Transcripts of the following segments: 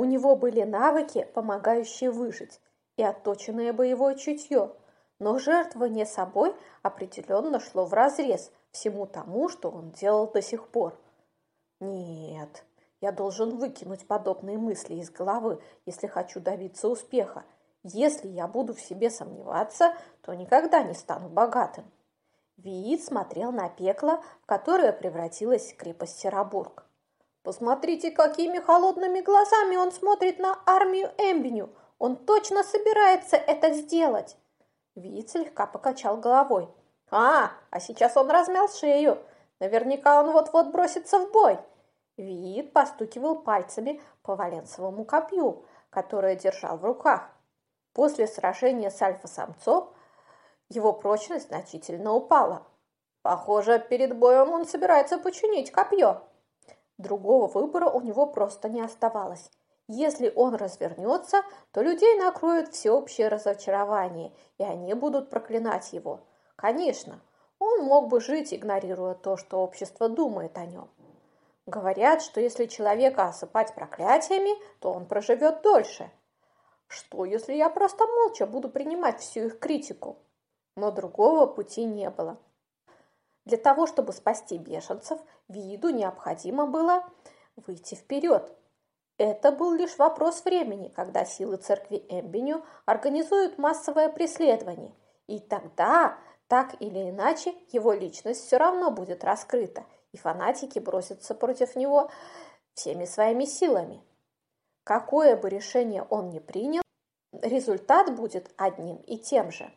У него были навыки, помогающие выжить, и отточенное боевое чутье, но жертвование собой определенно шло вразрез всему тому, что он делал до сих пор. Нет, я должен выкинуть подобные мысли из головы, если хочу добиться успеха. Если я буду в себе сомневаться, то никогда не стану богатым. Виит смотрел на пекло, в которое превратилась крепость Серобург. «Посмотрите, какими холодными глазами он смотрит на армию Эмбеню! Он точно собирается это сделать!» Виит слегка покачал головой. «А, а сейчас он размял шею! Наверняка он вот-вот бросится в бой!» Виит постукивал пальцами по валенсовому копью, которое держал в руках. После сражения с альфа-самцом его прочность значительно упала. Похоже, перед боем он собирается починить копье. Другого выбора у него просто не оставалось. Если он развернется, то людей накроет всеобщее разочарование, и они будут проклинать его. Конечно, он мог бы жить, игнорируя то, что общество думает о нем. Говорят, что если человека осыпать проклятиями, то он проживет дольше. Что, если я просто молча буду принимать всю их критику? Но другого пути не было. Для того, чтобы спасти бешенцев, виду необходимо было выйти вперед. Это был лишь вопрос времени, когда силы церкви Эмбеню организуют массовое преследование. И тогда, так или иначе, его личность все равно будет раскрыта – и фанатики бросятся против него всеми своими силами. Какое бы решение он ни принял, результат будет одним и тем же.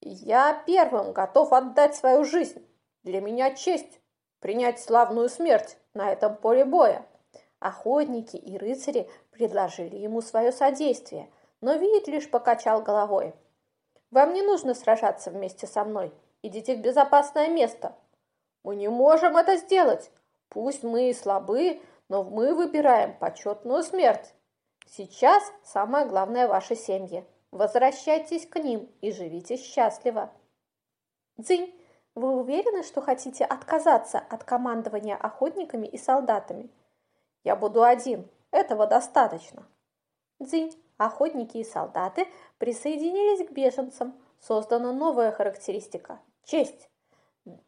Я первым готов отдать свою жизнь. Для меня честь принять славную смерть на этом поле боя. Охотники и рыцари предложили ему свое содействие, но Вид лишь покачал головой. «Вам не нужно сражаться вместе со мной. Идите в безопасное место. Мы не можем это сделать. Пусть мы и слабы, но мы выбираем почетную смерть. Сейчас самое главное ваши семьи. Возвращайтесь к ним и живите счастливо. Дзинь, вы уверены, что хотите отказаться от командования охотниками и солдатами? Я буду один. Этого достаточно. Дзинь, охотники и солдаты присоединились к беженцам. Создана новая характеристика – честь.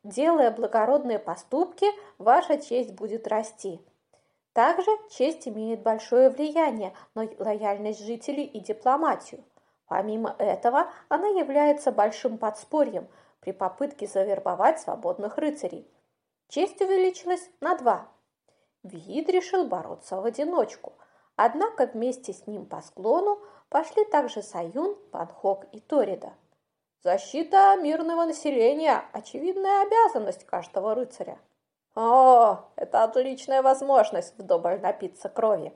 Делая благородные поступки, ваша честь будет расти. Также честь имеет большое влияние на лояльность жителей и дипломатию. Помимо этого, она является большим подспорьем при попытке завербовать свободных рыцарей. Честь увеличилась на два. Виид решил бороться в одиночку, однако вместе с ним по склону пошли также Саюн, Панхок и Торида. Защита мирного населения – очевидная обязанность каждого рыцаря. О, это отличная возможность вдоволь напиться крови.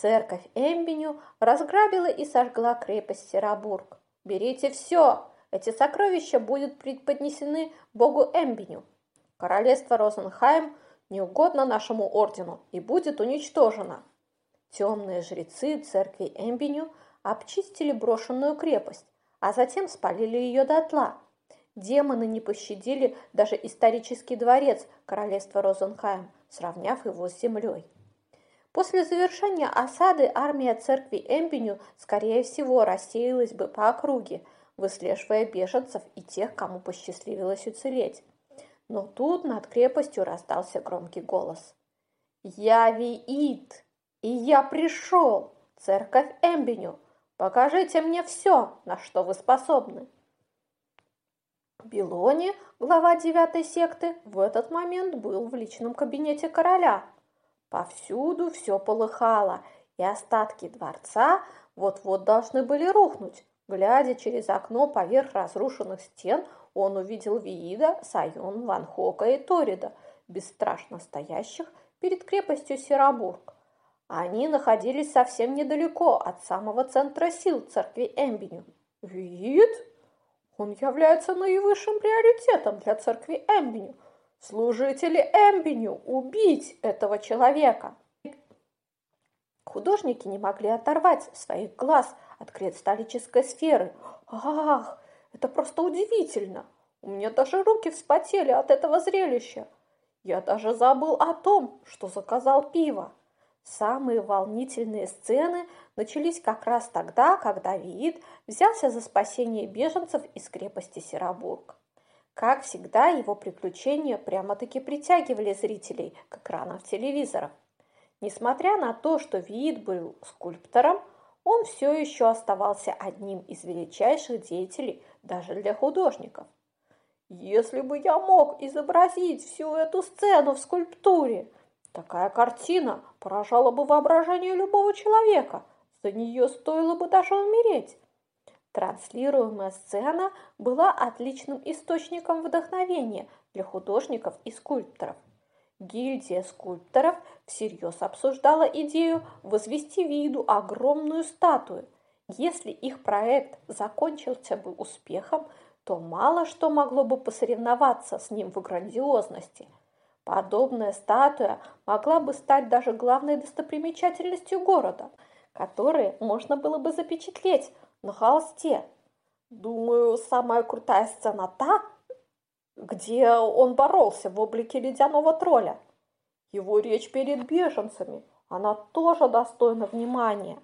Церковь Эмбеню разграбила и сожгла крепость Серабург. Берите все, эти сокровища будут преподнесены богу Эмбеню. Королевство Розенхайм не угодно нашему ордену и будет уничтожено. Темные жрецы церкви Эмбеню обчистили брошенную крепость, а затем спалили ее дотла. Демоны не пощадили даже исторический дворец королевства Розенхайм, сравняв его с землей. После завершения осады армия церкви Эмбеню, скорее всего, рассеялась бы по округе, выслеживая беженцев и тех, кому посчастливилось уцелеть. Но тут над крепостью раздался громкий голос. «Я Виит, и я пришел, церковь Эмбеню, Покажите мне все, на что вы способны. Белони, глава девятой секты, в этот момент был в личном кабинете короля. Повсюду все полыхало, и остатки дворца вот-вот должны были рухнуть. Глядя через окно поверх разрушенных стен, он увидел Виида, Сайон, Ван Хока и Торида, бесстрашно стоящих перед крепостью Серабург. Они находились совсем недалеко от самого центра сил церкви Эмбеню. Вид? Он является наивысшим приоритетом для церкви Эмбеню. Служители Эмбеню, убить этого человека! Художники не могли оторвать своих глаз от кристаллической сферы. Ах, это просто удивительно! У меня даже руки вспотели от этого зрелища. Я даже забыл о том, что заказал пиво. Самые волнительные сцены начались как раз тогда, когда Виит взялся за спасение беженцев из крепости Серобург. Как всегда, его приключения прямо-таки притягивали зрителей к экранам телевизоров. Несмотря на то, что Виит был скульптором, он все еще оставался одним из величайших деятелей даже для художников. Если бы я мог изобразить всю эту сцену в скульптуре, Такая картина поражала бы воображение любого человека. За нее стоило бы даже умереть. Транслируемая сцена была отличным источником вдохновения для художников и скульпторов. Гильдия скульпторов всерьез обсуждала идею возвести виду огромную статую. Если их проект закончился бы успехом, то мало что могло бы посоревноваться с ним в грандиозности – Подобная статуя могла бы стать даже главной достопримечательностью города, которые можно было бы запечатлеть на холсте. Думаю, самая крутая сцена та, где он боролся в облике ледяного тролля. Его речь перед беженцами, она тоже достойна внимания.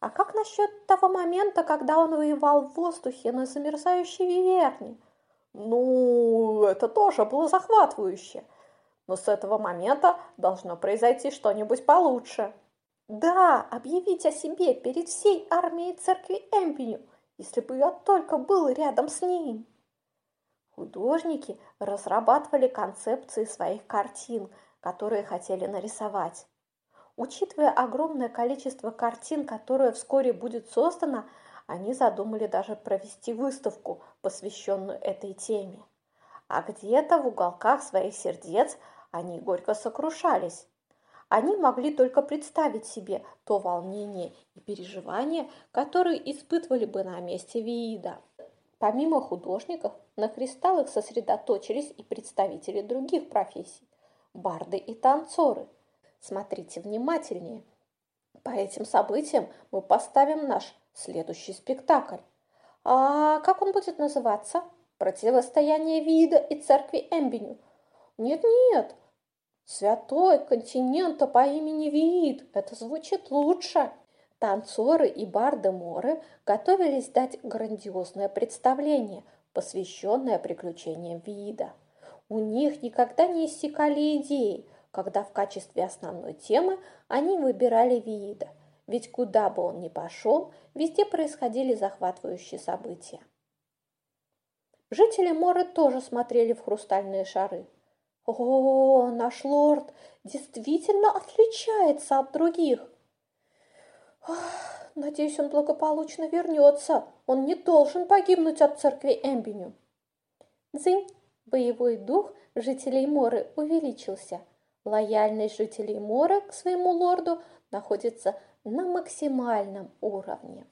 А как насчет того момента, когда он воевал в воздухе на замерзающей виверне? Ну, это тоже было захватывающе но с этого момента должно произойти что-нибудь получше. Да, объявить о себе перед всей армией церкви Эмпеню, если бы я только был рядом с ним. Художники разрабатывали концепции своих картин, которые хотели нарисовать. Учитывая огромное количество картин, которое вскоре будет создано, они задумали даже провести выставку, посвященную этой теме. А где-то в уголках своих сердец они горько сокрушались. Они могли только представить себе то волнение и переживание, которые испытывали бы на месте Виида. Помимо художников, на кристаллах сосредоточились и представители других профессий – барды и танцоры. Смотрите внимательнее. По этим событиям мы поставим наш следующий спектакль. А как он будет называться? Противостояние Вида и церкви Эмбеню. Нет-нет, Святой континента по имени Виит. Это звучит лучше. Танцоры и барды Моры готовились дать грандиозное представление, посвященное приключениям Виида. У них никогда не иссякали идеи, когда в качестве основной темы они выбирали Виида. Ведь куда бы он ни пошел, везде происходили захватывающие события. Жители Моры тоже смотрели в хрустальные шары – о, наш лорд действительно отличается от других. Надеюсь, он благополучно вернется. Он не должен погибнуть от церкви Эмбеню. Дзынь, боевой дух жителей Моры увеличился. Лояльность жителей Моры к своему лорду находится на максимальном уровне.